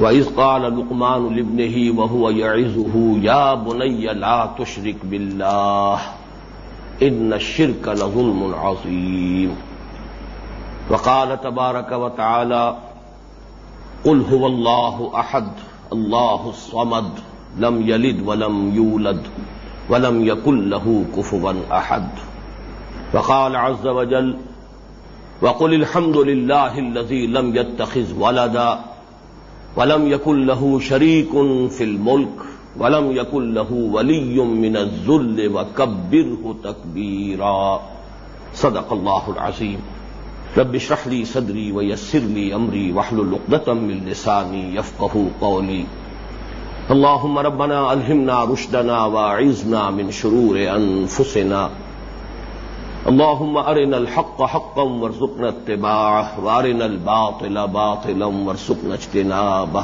وَإِذْ قَالَ لُقْمَانُ لِابْنِهِ وَهُوَ يَعِزُهُ يَا بُنَيَّ لَا تُشْرِكْ بِاللَّهِ إِنَّ الشِّرْكَ لَظُلْمٌ عَظِيمٌ وقال تبارك وتعالى قل هو الله أحد الله الصمد لم يلد ولم يولد ولم يكن له كفوا أحد وقال عز وجل وقل الحمد لله الذي لم يتخذ ولدا ولم يكن له شريك في الملك، ولم يكن له ولي من الذل وكبره تكبيرا. صدق الله العظيم. رب اشرح لي صدري ويسر لي امري واحلل عقدة من لساني يفقهوا قولي. اللهم ربنا الهمنا رشدنا واعذنا من شرور انفسنا اللهم ارنا الحق حقا وارزقنا اتباعه وارنا الباطل باطلا وارزقنا اجتنابه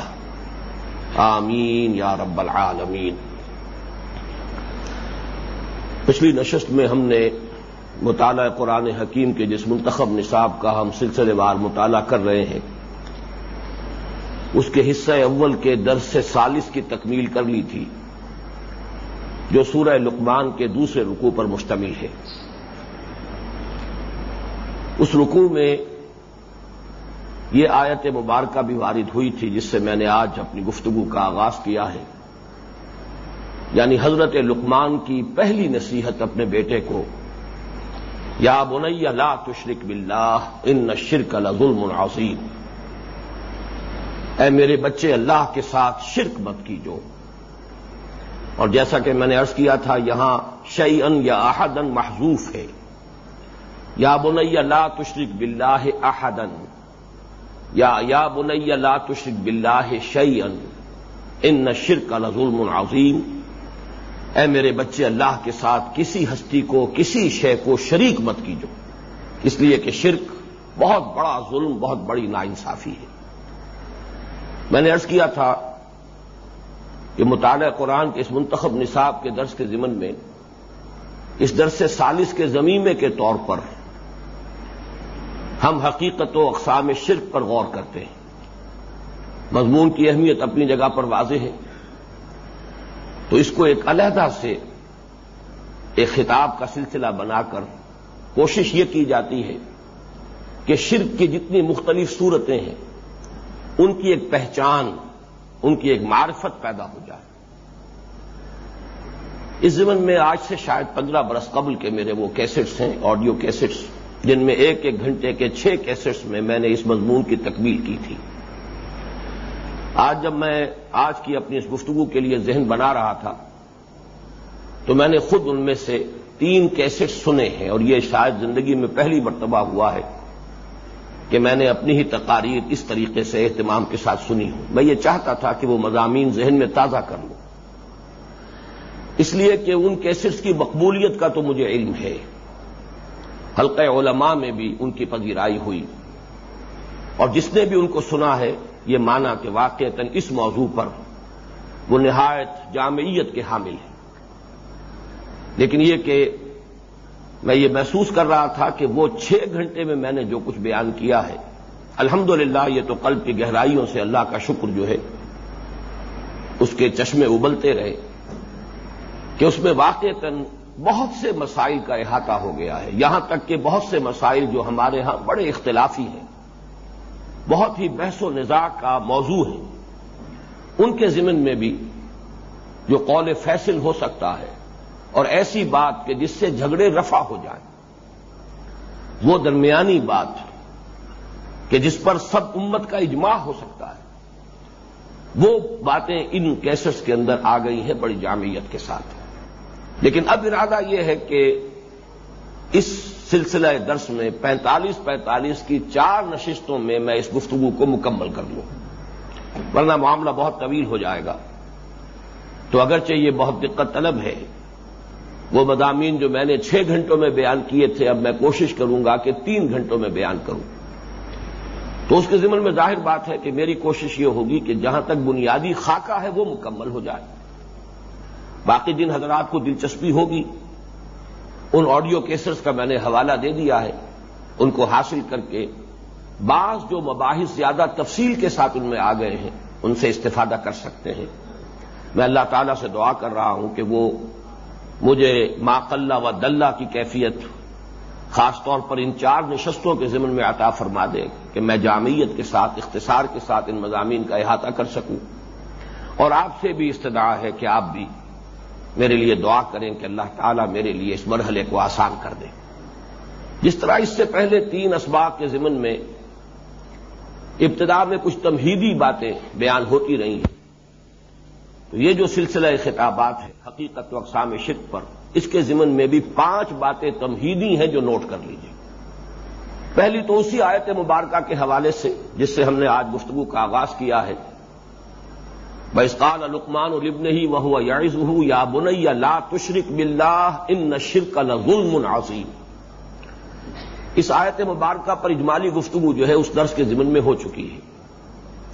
آمین یا رب العالمین۔ پچھلی نشست میں ہم نے مطالعہ قرآن حکیم کے جس منتخب نصاب کا ہم سلسلے وار مطالعہ کر رہے ہیں، اس کے حصہ اول کے درس سے سالس کی تکمیل کر لی تھی، جو سورہ لقمان کے دوسرے رکوع پر مشتمل ہے۔ اس رکوع میں یہ آیت مبارکہ بھی وارد ہوئی تھی جس سے میں نے آج اپنی گفتگو کا آغاز کیا ہے۔ یعنی حضرت لقمان کی پہلی نصیحت اپنے بیٹے کو، یا بنی لا تشرک باللہ، ان شرک لظلم عظیم۔ اے میرے بچے، اللہ کے ساتھ شرک مت کیجو۔ اور جیسا کہ میں نے ارض کیا تھا، یہاں شعی ان یا احدن محضوف ہے۔ یا بنی لا تشرک باللہ احدن یا یا بنی لا تشرک باللہ شیئن ان شرک لظلم عظیم۔ اے میرے بچے، اللہ کے ساتھ کسی ہستی کو، کسی شے کو شریک مت کیجو۔ اس لیے کہ شرک بہت بڑا ظلم، بہت بڑی ناانصافی ہے۔ میں نے عرض کیا تھا کہ مطالعہ قرآن کے اس منتخب نصاب کے درس کے ضمن میں، اس درس سالس کے زمینے کے طور پر ہم حقیقت و اقسام شرک پر غور کرتے ہیں۔ مضمون کی اہمیت اپنی جگہ پر واضح ہے۔ تو اس کو ایک علیحدہ سے ایک خطاب کا سلسلہ بنا کر کوشش یہ کی جاتی ہے کہ شرک کی جتنی مختلف صورتیں ہیں، ان کی ایک پہچان، ان کی ایک معرفت پیدا ہو جائے۔ اس زمن میں آج سے شاید پندرہ برس قبل کے میرے وہ کیسٹس ہیں، آڈیو کیسٹس۔ جن میں ایک ایک گھنٹے کے چھ کیسٹس میں میں نے اس مضمون کی تکمیل کی تھی۔ آج جب میں آج کی اپنی اس گفتگو کے لیے ذہن بنا رہا تھا، تو میں نے خود ان میں سے تین کیسٹ سنے ہیں اور یہ شاید زندگی میں پہلی مرتبہ ہوا ہے کہ میں نے اپنی ہی تقاریر اس طریقے سے اہتمام کے ساتھ سنی ہوں۔ میں یہ چاہتا تھا کہ وہ مضامین ذہن میں تازہ کر لوں۔ اس لیے کہ ان کیسٹس کی مقبولیت کا تو مجھے علم ہے۔ حلقہ علماء میں بھی ان کی پذیرائی ہوئی۔ اور جس نے بھی ان کو سنا ہے، یہ مانا کہ واقع اس موضوع پر وہ نہایت جامعیت کے حامل ہیں۔ لیکن یہ کہ میں یہ محسوس کر رہا تھا کہ وہ چھ گھنٹے میں میں نے جو کچھ بیان کیا ہے، الحمدللہ یہ تو قلب کی گہرائیوں سے اللہ کا شکر جو ہے، اس کے چشمے ابلتے رہے کہ اس میں واقع بہت سے مسائل کا احاطہ ہو گیا ہے۔ یہاں تک کہ بہت سے مسائل جو ہمارے ہاں بڑے اختلافی ہیں۔ بہت ہی بحث و نزاع کا موضوع ہے۔ ان کے ضمن میں بھی جو قول فیصل ہو سکتا ہے اور ایسی بات کہ جس سے جھگڑے رفع ہو جائیں۔ وہ درمیانی بات کہ جس پر سب امت کا اجماع ہو سکتا ہے۔ وہ باتیں ان کیسٹس کے اندر آ گئی ہیں بڑی جامعیت کے ساتھ۔ لیکن اب ارادہ یہ ہے کہ اس سلسلہ درس میں پینتالیس پینتالیس کی چار نشستوں میں میں اس گفتگو کو مکمل کر لوں۔ ورنہ معاملہ بہت طویل ہو جائے گا۔ تو اگرچہ یہ بہت دقت طلب ہے، وہ مضامین جو میں نے چھ گھنٹوں میں بیان کیے تھے، اب میں کوشش کروں گا کہ تین گھنٹوں میں بیان کروں۔ تو اس کے ذمن میں ظاہر بات ہے کہ میری کوشش یہ ہوگی کہ جہاں تک بنیادی خاکہ ہے وہ مکمل ہو جائے۔ باقی جن حضرات کو دلچسپی ہوگی۔ ان آڈیو کیسرز کا میں نے حوالہ دے دیا ہے۔ ان کو حاصل کر کے بعض جو مباحث زیادہ تفصیل کے ساتھ ان میں آ گئے ہیں، ان سے استفادہ کر سکتے ہیں۔ میں اللہ تعالیٰ سے دعا کر رہا ہوں کہ وہ مجھے ماقلہ و دلہ کی کیفیت، خاص طور پر ان چار نشستوں کے ضمن میں عطا فرما دے کہ میں جامعیت کے ساتھ، اختصار کے ساتھ ان مضامین کا احاطہ کر سکوں۔ اور آپ سے بھی استدعا ہے کہ آپ بھی میرے لیے دعا کریں کہ اللہ تعالیٰ میرے لیے اس مرحلے کو آسان کر دے۔ جس طرح اس سے پہلے تین اسباق کے ضمن میں ابتدا میں کچھ تمہیدی باتیں بیان ہوتی رہی ہیں۔ تو یہ جو سلسلہ خطابات ہے، حقیقت و اقسام شرک پر، اس کے ضمن میں بھی پانچ باتیں تمہیدی ہیں جو نوٹ کر لیجیے پہلی تو اسی آیت مبارکہ کے حوالے سے، جس سے ہم نے آج گفتگو کا آغاز کیا ہے۔ بسقال الکمان البن ہی وہ یاز یا بنیا لا تشرق بلّہ ان نشر کا ظلم عظیم اس آیت مبارکہ پر اجمالی گفتگو جو ہے اس درس کے ضمن میں ہو چکی ہے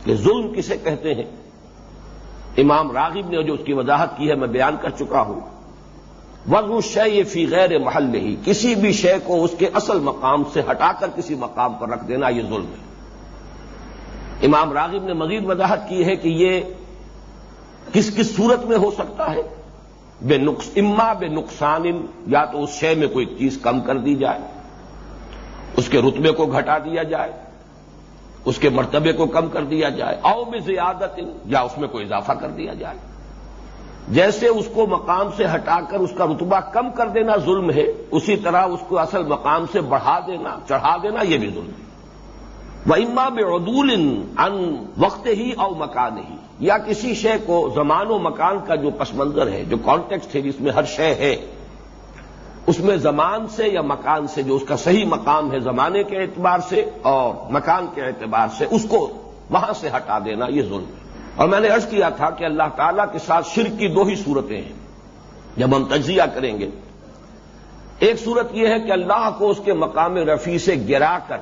کہ ظلم کسے کہتے ہیں؟ امام راغب نے جو اس کی وضاحت کی ہے میں بیان کر چکا ہوں۔ ورن شے یہ فی غیر محل نہیں کسی بھی شے کو اس کے اصل مقام سے ہٹا کر کسی مقام پر رکھ دینا یہ ظلم ہے۔ امام راغب نے مزید وضاحت کی ہے کہ یہ کس کس صورت میں ہو سکتا ہے؟ بے نقص اما بے نقصان یا تو اس شے میں کوئی چیز کم کر دی جائے، اس کے رتبے کو گھٹا دیا جائے، اس کے مرتبے کو کم کر دیا جائے، او میں زیادت یا اس میں کوئی اضافہ کر دیا جائے۔ جیسے اس کو مقام سے ہٹا کر اس کا رتبہ کم کر دینا ظلم ہے، اسی طرح اس کو اصل مقام سے بڑھا دینا، چڑھا دینا یہ بھی ظلم ہے۔ وہ اما بے عدول ان وقت ہی او مکان ہی یا کسی شے کو زمان و مکان کا جو پس منظر ہے، جو کانٹیکسٹ ہے، جس میں ہر شے ہے، اس میں زمان سے یا مکان سے، جو اس کا صحیح مقام ہے زمانے کے اعتبار سے اور مکان کے اعتبار سے، اس کو وہاں سے ہٹا دینا یہ ظلم ہے۔ اور میں نے عرض کیا تھا کہ اللہ تعالیٰ کے ساتھ شرک کی دو ہی صورتیں ہیں۔ جب ہم تجزیہ کریں گے، ایک صورت یہ ہے کہ اللہ کو اس کے مقام رفیع سے گرا کر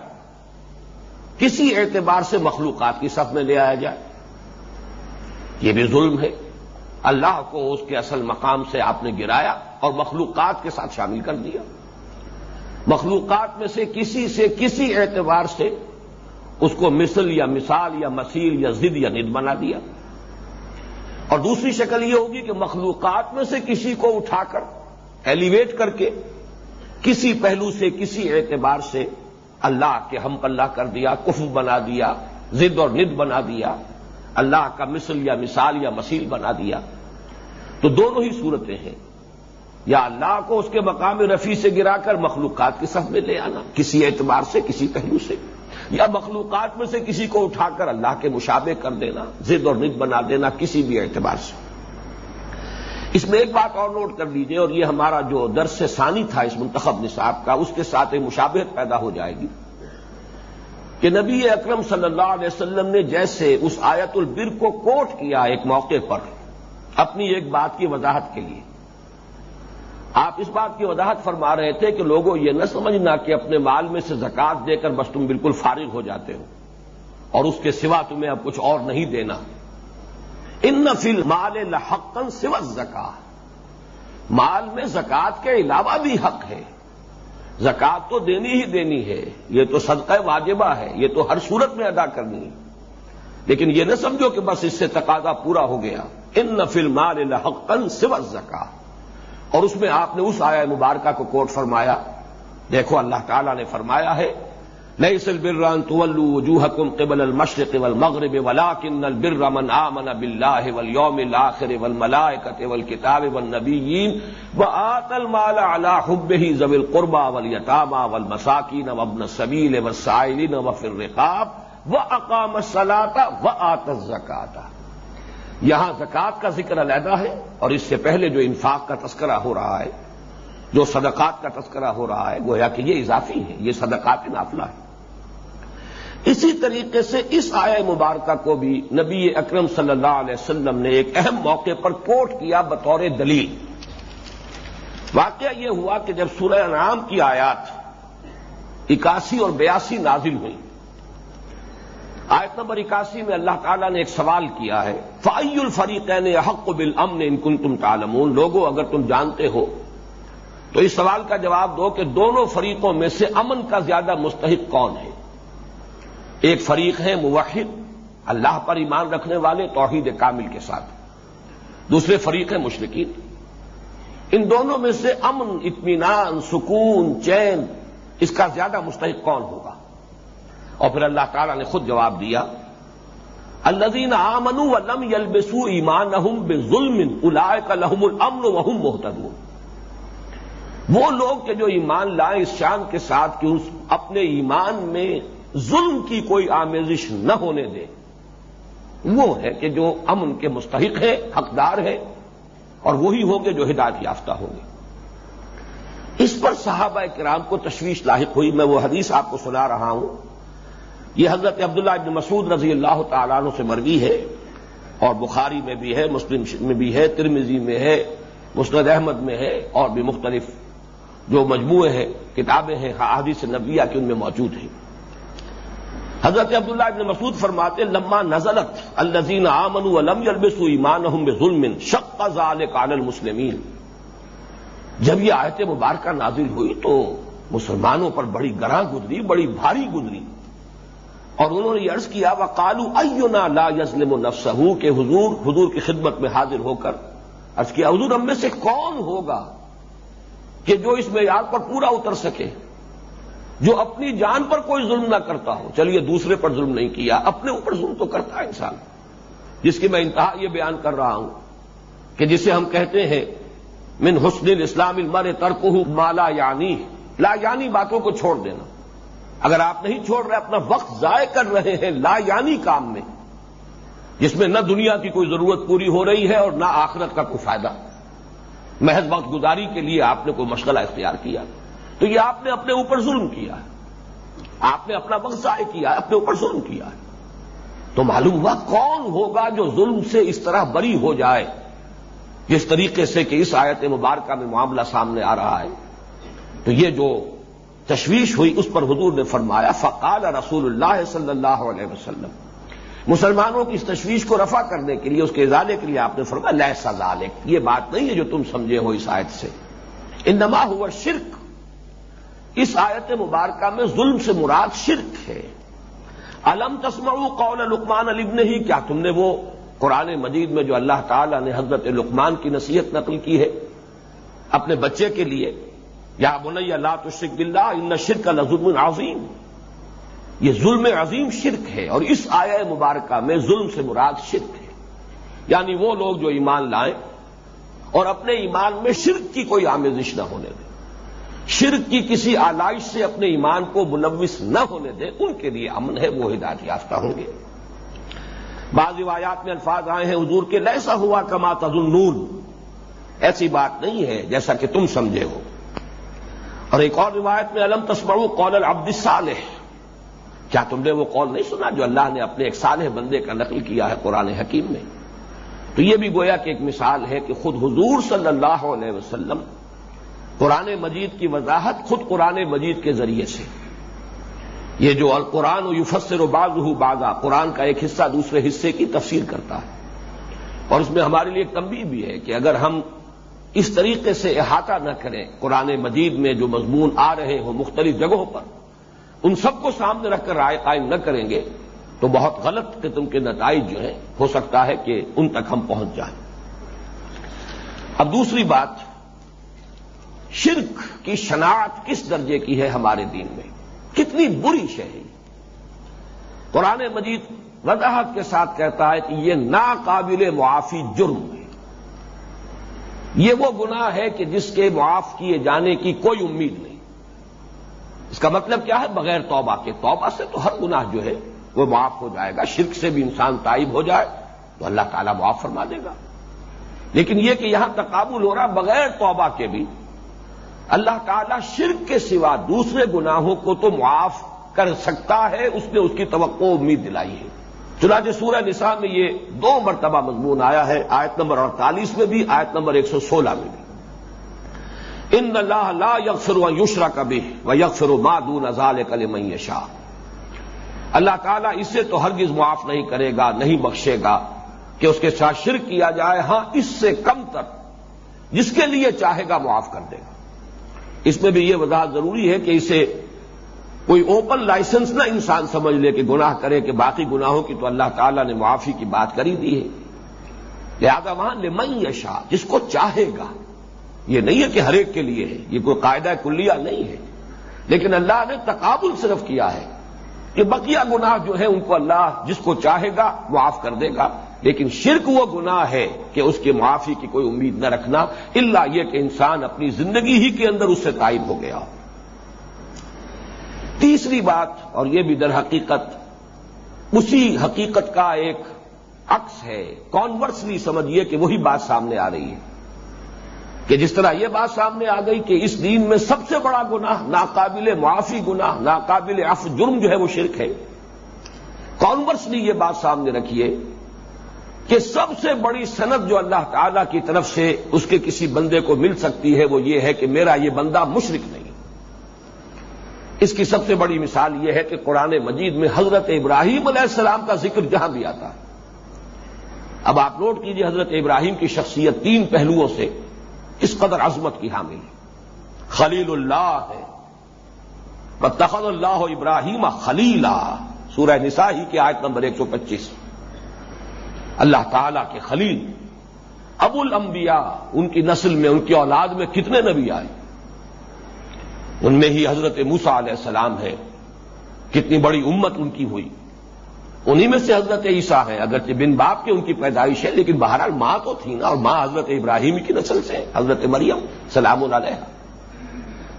کسی اعتبار سے مخلوقات کی صف میں لے آیا جائے۔ یہ بھی ظلم ہے۔ اللہ کو اس کے اصل مقام سے آپ نے گرایا اور مخلوقات کے ساتھ شامل کر دیا۔ مخلوقات میں سے کسی سے کسی اعتبار سے اس کو مثل یا مثال یا مسیل یا ضد یا ند بنا دیا۔ اور دوسری شکل یہ ہوگی کہ مخلوقات میں سے کسی کو اٹھا کر ایلیویٹ کر کے کسی پہلو سے کسی اعتبار سے اللہ کے ہم پلہ کر دیا کف بنا دیا، ضد اور ند بنا دیا۔ اللہ کا مثل یا مثال یا مسیل بنا دیا تو دونوں ہی صورتیں ہیں یا اللہ کو اس کے مقام رفیع سے گرا کر مخلوقات کی صف میں لے آنا، کسی اعتبار سے، کسی پہلو سے، یا مخلوقات میں سے کسی کو اٹھا کر اللہ کے مشابے کر دینا، ضد اور نت بنا دینا، کسی بھی اعتبار سے۔ اس میں ایک بات اور نوٹ کر لیجیے اور یہ ہمارا جو درس ثانی تھا، اس منتخب نصاب کا، اس کے ساتھ ایک مشابہت پیدا ہو جائے گی۔ کہ نبی اکرم صلی اللہ علیہ وسلم نے جیسے اس آیت البر کو کوٹ کیا ایک موقع پر، اپنی ایک بات کی وضاحت کے لیے۔ آپ اس بات کی وضاحت فرما رہے تھے کہ لوگوں یہ نہ سمجھنا کہ اپنے مال میں سے زکات دے کر بس تم بالکل فارغ ہو جاتے ہو اور اس کے سوا تمہیں اب کچھ اور نہیں دینا۔ ان نفل مال لحقن سوا زکا مال میں زکات کے علاوہ بھی حق ہے۔ زکات تو دینی ہی دینی ہے۔ یہ تو صدقہ واجبہ ہے۔ یہ تو ہر صورت میں ادا کرنی ہے۔ لیکن یہ نہ سمجھو کہ بس اس سے تقاضا پورا ہو گیا۔ ان نفل مال لحقن سوا زکا اور اس میں آپ نے اس آیا مبارکہ کو کوٹ فرمایا۔ دیکھو اللہ تعالیٰ نے فرمایا ہے نئی سل بران طلو وجوہکم قبل المشرق والمغرب ولكن البر من آمن بالله واليوم الآخر والملائكة والكتاب والنبيين وآت المال على حبه ذوي القربى واليتامى والمساكين وابن السبيل والسائلين وفي الرقاب وأقام الصلاة وآت الزكاة یہاں زکوٰۃ کا ذکر علیحدہ ہے اور اس سے پہلے جو انفاق کا تذکرہ ہو رہا ہے، جو صدقات کا تذکرہ ہو رہا ہے، گویا کہ یہ اضافی ہے یہ صدقات نافلہ ہے اسی طریقے سے اس آیا مبارکہ کو بھی نبی اکرم صلی اللہ علیہ وسلم نے ایک اہم موقع پر کوٹ کیا بطور دلیل۔ واقعہ یہ ہوا کہ جب سورہ انعام کی آیات اکاسی اور بیاسی نازل ہوئی، آیت نمبر اکاسی میں اللہ تعالیٰ نے ایک سوال کیا ہے فعی الفریقین حق بل امن ان کن تم تالمون لوگوں اگر تم جانتے ہو۔ تو اس سوال کا جواب دو کہ دونوں فریقوں میں سے امن کا زیادہ مستحق کون ہے؟ ایک فریق ہے موحد، اللہ پر ایمان رکھنے والے توحید کامل کے ساتھ۔ دوسرے فریق ہے مشرقین ان دونوں میں سے امن، اطمینان، سکون، چین، اس کا زیادہ مستحق کون ہوگا؟ اور پھر اللہ تعالیٰ نے خود جواب دیا الزین آمن ولم یلبسو ایمان بے ظلم الائے کا لحم الامن وحم محتدون وہ لوگ کہ جو ایمان لائیں اس شان کے ساتھ کہ اس اپنے ایمان میں ظلم کی کوئی آمیزش نہ ہونے دے۔ وہ ہے کہ جو امن کے مستحق ہے، حقدار ہے، اور وہی ہوں گے جو ہدایت یافتہ ہوں گے۔ اس پر صحابہ کرام کو تشویش لاحق ہوئی۔ میں وہ حدیث آپ کو سنا رہا ہوں۔ یہ حضرت عبداللہ ابن مسعود رضی اللہ تعالیٰ عنہ سے مروی ہے، اور بخاری میں بھی ہے، مسلم میں بھی ہے ترمیزی میں ہے، مسند احمد میں ہے، اور بھی مختلف جو مجموعے ہیں، کتابیں ہیں حادث نبیہ کی ان میں موجود ہیں۔ حضرت عبداللہ ابن مسعود فرماتے لما نزلت الزین آمن ولم یلبس ایمان ظلم شق ذال کان المسلمین۔ جب یہ آیت مبارکہ نازل ہوئی تو مسلمانوں پر بڑی گراں گزری، بڑی بھاری گزری۔ اور انہوں نے یہ عرض کیا وہ کالو ایونا لا یزلم و نفسہ، کہ حضور حضور کی خدمت میں حاضر ہو کر عرض کیا، حضور ہم میں سے کون ہوگا کہ جو اس معیار پر پورا اتر سکے؟ جو اپنی جان پر کوئی ظلم نہ کرتا ہو۔ چلیے دوسرے پر ظلم نہیں کیا، اپنے اوپر ظلم تو کرتا ہے انسان۔ جس کی میں انتہا یہ بیان کر رہا ہوں کہ جسے ہم کہتے ہیں، من حسن الاسلام المر ترک مالا یعنی لا یعنی باتوں کو چھوڑ دینا۔ اگر آپ نہیں چھوڑ رہے، اپنا وقت ضائع کر رہے ہیں لا یعنی کام میں، جس میں نہ دنیا کی کوئی ضرورت پوری ہو رہی ہے اور نہ آخرت کا کوئی فائدہ۔ محض وقت گزاری کے لیے آپ نے کوئی مشغلہ اختیار کیا۔ تو یہ آپ نے اپنے اوپر ظلم کیا ہے۔ آپ نے اپنا وقت ضائع کیا ہے، اپنے اوپر ظلم کیا ہے۔ تو معلوم ہوا کون ہوگا جو ظلم سے اس طرح بری ہو جائے۔ جس طریقے سے کہ اس آیت مبارکہ میں معاملہ سامنے آ رہا ہے۔ تو یہ جو تشویش ہوئی، اس پر حضور نے فرمایا، فقال رسول اللہ صلی اللہ علیہ وسلم۔ مسلمانوں کی اس تشویش کو رفع کرنے کے لیے، اس کے ازالے کے لیے آپ نے فرمایا لہ ذالک یہ بات نہیں ہے جو تم سمجھے ہو اس آیت سے۔ انما ہوا شرک اس آیت مبارکہ میں ظلم سے مراد شرک ہے۔ علم تسمع قول لقمان علم ہی؟ کیا تم نے وہ قرآن مجید میں جو اللہ تعالی نے حضرت لقمان کی نصیحت نقل کی ہے اپنے بچے کے لیے؟ یا بنیا اللہ تو شرک بلّہ ان شرک ظلم عظیم۔ یہ ظلم عظیم شرک ہے اور اس آیا مبارکہ میں ظلم سے مراد شرک ہے۔ یعنی وہ لوگ جو ایمان لائیں اور اپنے ایمان میں شرک کی کوئی آمیزش نہ ہونے دیں۔ شرک کی کسی آلائش سے اپنے ایمان کو ملوث نہ ہونے دیں ان کے لیے امن ہے، وہ ہدایت یافتہ ہوں گے۔ بعض روایات میں الفاظ آئے ہیں، حضور کے لیسا ہوا کما تزنون ایسی بات نہیں ہے جیسا کہ تم سمجھے ہو۔ اور ایک اور روایت میں علم تسمعو قول العبد الصالح۔ کیا تم نے وہ قول نہیں سنا جو اللہ نے اپنے ایک صالح بندے کا نقل کیا ہے قرآن حکیم میں؟ تو یہ بھی گویا کہ ایک مثال ہے کہ خود حضور صلی اللہ علیہ وسلم قرآن مجید کی وضاحت خود قرآن مجید کے ذریعے سے۔ یہ جو القرآن و یوفسر و باز ہو باغا قرآن کا ایک حصہ دوسرے حصے کی تفسیر کرتا ہے۔ اور اس میں ہمارے لیے ایک تنبیہ بھی ہے کہ اگر ہم اس طریقے سے احاطہ نہ کریں، قرآن مجید میں جو مضمون آ رہے ہوں مختلف جگہوں پر، ان سب کو سامنے رکھ کر رائے قائم نہ کریں گے، تو بہت غلط قسم کے نتائج جو ہیں، ہو سکتا ہے کہ ان تک ہم پہنچ جائیں۔ اب دوسری بات شرک کی شناخت کس درجے کی ہے ہمارے دین میں؟ کتنی بری شہری قرآن مجید وضاحت کے ساتھ کہتا ہے کہ یہ ناقابل معافی جرم ہے۔ یہ وہ گناہ ہے کہ جس کے معاف کیے جانے کی کوئی امید نہیں۔ اس کا مطلب کیا ہے؟ بغیر توبہ کے۔ توبہ سے تو ہر گناہ جو ہے وہ معاف ہو جائے گا۔ شرک سے بھی انسان تائب ہو جائے تو اللہ تعالیٰ معاف فرما دے گا۔ لیکن یہ کہ یہاں تقابل ہو رہا بغیر توبہ کے بھی اللہ تعالیٰ شرک کے سوا دوسرے گناہوں کو تو معاف کر سکتا ہے، اس نے اس کی توقع امید دلائی ہے۔ چنانچہ سورہ نساء میں یہ دو مرتبہ مضمون آیا ہے، آیت نمبر اڑتالیس میں بھی، آیت نمبر ایک سو سولہ میں بھی۔ ان اللہ لا یکفر و یوشرا کبھی و یکفر و مادون ازال کل شاہ اللہ تعالیٰ اسے تو ہرگز معاف نہیں کرے گا، نہیں بخشے گا کہ اس کے ساتھ شرک کیا جائے۔ ہاں اس سے کم تر، جس کے لیے چاہے گا معاف کر دے گا۔ اس میں بھی یہ وضاحت ضروری ہے کہ اسے کوئی اوپن لائسنس نہ انسان سمجھ لے کہ گناہ کرے کہ باقی گناہوں کی تو اللہ تعالیٰ نے معافی کی بات کری دی ہے۔ لہذا وہاں لمن یشا، جس کو چاہے گا۔ یہ نہیں ہے کہ ہر ایک کے لیے ہے، یہ کوئی قاعدہ کلیہ نہیں ہے۔ لیکن اللہ نے تقابل صرف کیا ہے کہ بقیہ گناہ جو ہے ان کو اللہ جس کو چاہے گا معاف کر دے گا۔ لیکن شرک وہ گناہ ہے کہ اس کے معافی کی کوئی امید نہ رکھنا اللہ یہ کہ انسان اپنی زندگی ہی کے اندر اس سے تائب ہو گیا۔ تیسری بات، اور یہ بھی در حقیقت، اسی حقیقت کا ایک عکس ہے کانورسلی سمجھیے کہ وہی بات سامنے آ رہی ہے۔ کہ جس طرح یہ بات سامنے آ گئی کہ اس دین میں سب سے بڑا گناہ، ناقابل معافی گناہ، ناقابل اف جرم جو ہے وہ شرک ہے۔ کانورسلی یہ بات سامنے رکھیے کہ سب سے بڑی صنعت جو اللہ تعالی کی طرف سے اس کے کسی بندے کو مل سکتی ہے وہ یہ ہے کہ میرا یہ بندہ مشرق نہیں۔ اس کی سب سے بڑی مثال یہ ہے کہ قرآن مجید میں حضرت ابراہیم علیہ السلام کا ذکر جہاں بھی آتا ہے۔ اب آپ نوٹ کیجیے حضرت ابراہیم کی شخصیت تین پہلوؤں سے اس قدر عظمت کی حامل خلیل اللہ ہے۔ تخل اللہ ابراہیم خلیلا۔ سورہ نساء ہی کے آیت نمبر ایک سو پچیس۔ اللہ تعالی کے خلیل، ابو الانبیاء، ان کی نسل میں، ان کی اولاد میں کتنے نبی آئے؟ ان میں ہی حضرت موسا علیہ السلام ہے۔ کتنی بڑی امت ان کی ہوئی۔ انہی میں سے حضرت عیسیٰ ہے۔ اگرچہ بن باپ کی ان کی پیدائش ہے، لیکن بہرحال ماں تو تھی نا، اور ماں حضرت ابراہیم کی نسل سے، حضرت مریم سلام علیہ۔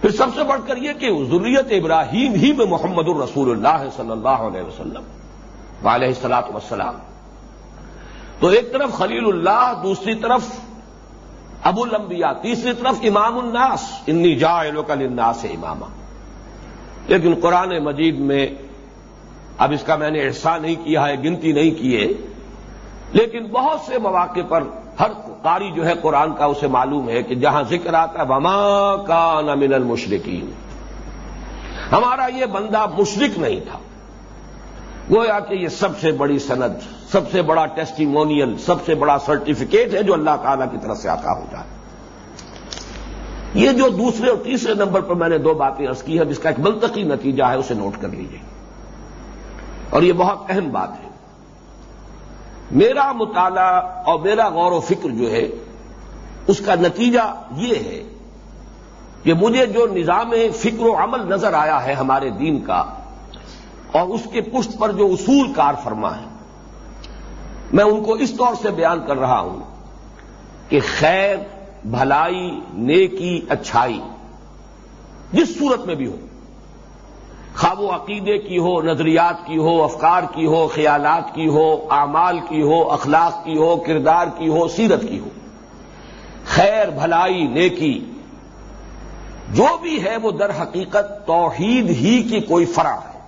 پھر سب سے بڑھ کر یہ کہ ضروریت ابراہیم ہی میں محمد الرسول اللہ صلی اللہ علیہ وسلم علیہ السلاط وسلام تو ایک طرف خلیل اللہ، دوسری طرف ابو الانبیاء، تیسری طرف امام الناس۔ انی جا الناس امامہ لیکن قرآن مجید میں اب اس کا میں نے احسان نہیں کیا ہے، گنتی نہیں کیے۔ لیکن بہت سے مواقع پر ہر قاری جو ہے قرآن کا اسے معلوم ہے کہ جہاں ذکر آتا ہے، وما کا من المشرقین ہمارا یہ بندہ مشرق نہیں تھا۔ گویا کہ یہ سب سے بڑی سند سب سے بڑا ٹیسٹیمونیل سب سے بڑا سرٹیفکیٹ ہے جو اللہ تعالی کی طرف سے آتا ہوتا ہے یہ جو دوسرے اور تیسرے نمبر پر میں نے دو باتیں ارض کی ہے جس کا ایک منطقی نتیجہ ہے، اسے نوٹ کر لیجیے اور یہ بہت اہم بات ہے۔ میرا مطالعہ اور میرا غور و فکر جو ہے، اس کا نتیجہ یہ ہے کہ مجھے جو نظام فکر و عمل نظر آیا ہے ہمارے دین کا، اور اس کے پشت پر جو اصول کار فرما ہے میں ان کو اس طور سے بیان کر رہا ہوں کہ خیر، بھلائی، نیکی، اچھائی، جس صورت میں بھی ہو، خواب و عقیدے کی ہو، نظریات کی ہو، افکار کی ہو، خیالات کی ہو، اعمال کی ہو، اخلاق کی ہو، کردار کی ہو، سیرت کی ہو، خیر، بھلائی، نیکی، جو بھی ہے وہ در حقیقت توحید ہی کی کوئی فرا ہے،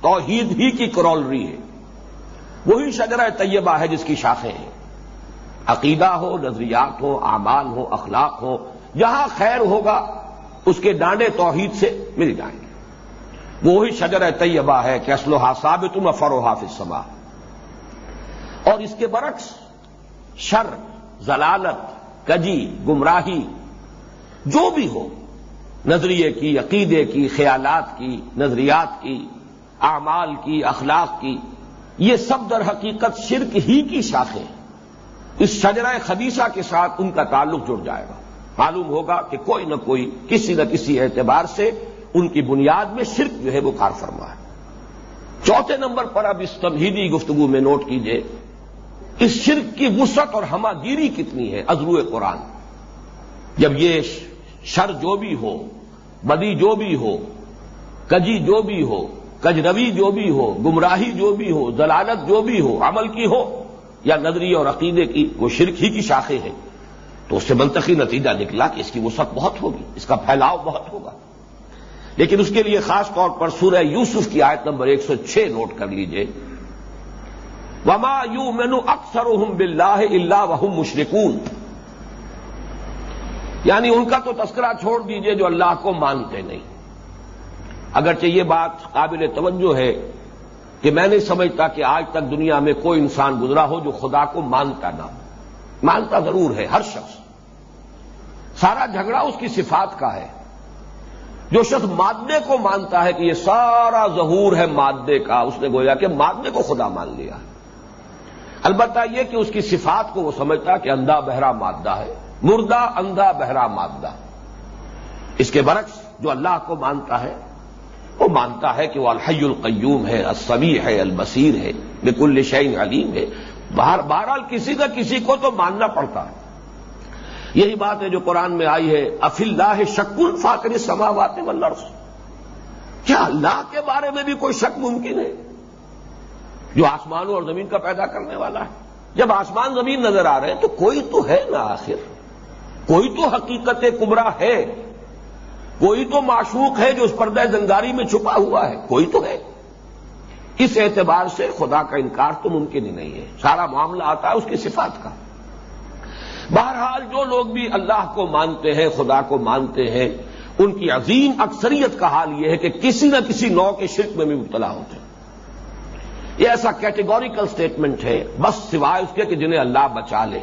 توحید ہی کی کرولری ہے۔ وہی شجرہ طیبہ ہے جس کی شاخیں ہیں۔ عقیدہ ہو، نظریات ہو، اعمال ہو، اخلاق ہو، جہاں خیر ہوگا، اس کے ڈانڈے توحید سے مل جائیں گے۔ وہی شجر طیبہ ہے کہ اسلو ثابت تم افر و حافظ سما اور اس کے برعکس، شر، ضلالت، کجی، گمراہی، جو بھی ہو، نظریے کی، عقیدے کی، خیالات کی، نظریات کی، اعمال کی، اخلاق کی یہ سب در حقیقت شرک ہی کی شاخیں اس شجرہ خدیشہ کے ساتھ ان کا تعلق جڑ جائے گا۔ معلوم ہوگا کہ کوئی نہ کوئی کسی نہ کسی اعتبار سے ان کی بنیاد میں شرک جو ہے وہ کار فرما ہے۔ چوتھے نمبر پر اب اس تمہیدی گفتگو میں نوٹ کیجیے، اس شرک کی وسعت اور ہما گیری کتنی ہے ازرو قرآن۔ جب یہ شر جو بھی ہو، بدی جو بھی ہو، کجی جو بھی ہو کجروی جو بھی ہو، گمراہی جو بھی ہو، ضلالت جو بھی ہو، عمل کی ہو، یا نظری اور عقیدے کی، وہ شرک ہی کی شاخیں ہیں۔ تو اس سے منطقی نتیجہ نکلا کہ اس کی وسعت بہت ہوگی، اس کا پھیلاؤ بہت ہوگا۔ لیکن اس کے لیے خاص طور پر سورہ یوسف کی آیت نمبر ایک سو چھ نوٹ کر لیجیے۔ وما یو مینو اکثر بلّہ اللہ وحم مشرقون یعنی ان کا تو تذکرہ چھوڑ دیجیے جو اللہ کو مانتے نہیں۔ اگرچہ یہ بات قابل توجہ ہے کہ میں نہیں سمجھتا کہ آج تک دنیا میں کوئی انسان گزرا ہو جو خدا کو مانتا نہ ہو۔ مانتا ضرور ہے ہر شخص۔ سارا جھگڑا اس کی صفات کا ہے۔ جو شخص مادے کو مانتا ہے کہ یہ سارا ظہور ہے مادے کا، اس نے گویا کہ مادے کو خدا مان لیا ہے۔ البتہ یہ کہ اس کی صفات کو وہ سمجھتا کہ اندھا بہرا مادہ ہے، مردہ اندھا بہرا مادہ۔ اس کے برعکس جو اللہ کو مانتا ہے وہ مانتا ہے کہ وہ الحی القیوم ہے، السمیع ہے البصیر ہے بالکل شعین علیم ہے۔ بہرحال کسی نہ کسی کو تو ماننا پڑتا ہے۔ یہی بات ہے جو قرآن میں آئی ہے اف اللہ شکل فاکر سماوات والارض۔ کیا اللہ کے بارے میں بھی کوئی شک ممکن ہے؟ جو آسمانوں اور زمین کا پیدا کرنے والا ہے۔ جب آسمان، زمین نظر آ رہے ہیں تو کوئی تو ہے نا آخر؟ کوئی تو حقیقت کمرہ ہے۔ کوئی تو معشوق ہے جو اس پردہ زنگاری میں چھپا ہوا ہے کوئی تو ہے اس اعتبار سے خدا کا انکار تو ممکن ہی نہیں ہے سارا معاملہ آتا ہے اس کی صفات کا بہرحال جو لوگ بھی اللہ کو مانتے ہیں خدا کو مانتے ہیں ان کی عظیم اکثریت کا حال یہ ہے کہ کسی نہ کسی نو کے شرک میں بھی مبتلا ہوتے ہیں یہ ایسا کیٹیگوریکل سٹیٹمنٹ ہے بس سوائے اس کے کہ جنہیں اللہ بچا لے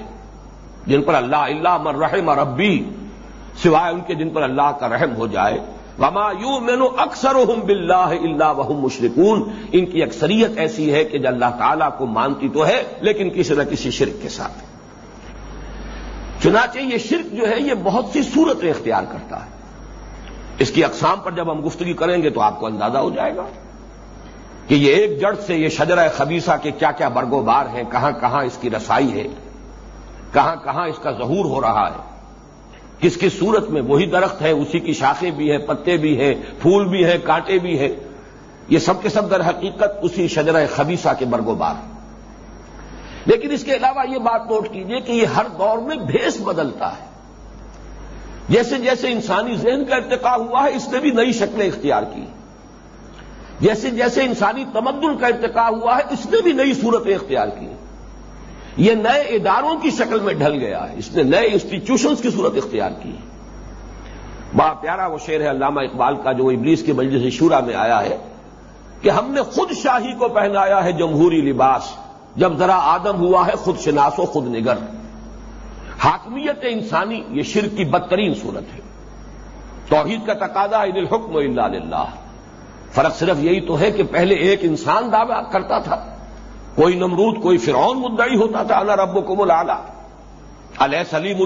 جن پر اللہ اللہ مر رحم ربی سوائے ان کے جن پر اللہ کا رحم ہو جائے۔ وما یوں مینو اکثر ہوں بلّہ اللہ وحم مشرقون ان کی اکثریت ایسی ہے کہ جو اللہ تعالیٰ کو مانتی تو ہے، لیکن کسی نہ کسی شرک کے ساتھ۔ چنانچہ یہ شرک جو ہے، یہ بہت سی صورتیں اختیار کرتا ہے۔ اس کی اقسام پر جب ہم گفتگی کریں گے تو آپ کو اندازہ ہو جائے گا کہ یہ ایک جڑ سے یہ شجرہ خبیصہ کے کیا کیا برگو بار ہیں، کہاں کہاں اس کی رسائی ہے، کہاں کہاں اس کا ظہور ہو رہا ہے۔ کس کس صورت میں وہی درخت ہے، اسی کی شاخیں بھی ہیں، پتے بھی ہیں، پھول بھی ہیں، کانٹے بھی ہیں۔ یہ سب کے سب در حقیقت اسی شجرہ خبیصہ کے برگو بار ہیں۔ لیکن اس کے علاوہ یہ بات نوٹ کیجیے کہ یہ ہر دور میں بھیس بدلتا ہے۔ جیسے جیسے انسانی ذہن کا ارتقا ہوا ہے، اس نے بھی نئی شکلیں اختیار کی۔ جیسے جیسے انسانی تمدن کا ارتقا ہوا ہے، اس نے بھی نئی صورتیں اختیار کی۔ یہ نئے اداروں کی شکل میں ڈھل گیا ہے۔ اس نے نئے انسٹیٹیوشنز کی صورت اختیار کی۔ بڑا پیارا وہ شعر ہے علامہ اقبال کا جو ابلیس کے مجلس شورا میں آیا ہے کہ ہم نے خود شاہی کو پہنایا ہے جمہوری لباس۔ جب ذرا آدم ہوا ہے خود شناس و خود نگر۔ حاکمیت انسانی، یہ شرک کی بدترین صورت ہے۔ توحید کا تقاضا عید الحکم اللہ اللہ فرق صرف یہی تو ہے کہ پہلے ایک انسان دعویٰ کرتا تھا۔ کوئی نمرود کوئی فرعون مدعی ہوتا تھا اللہ رب کو ملا علیہ سلیم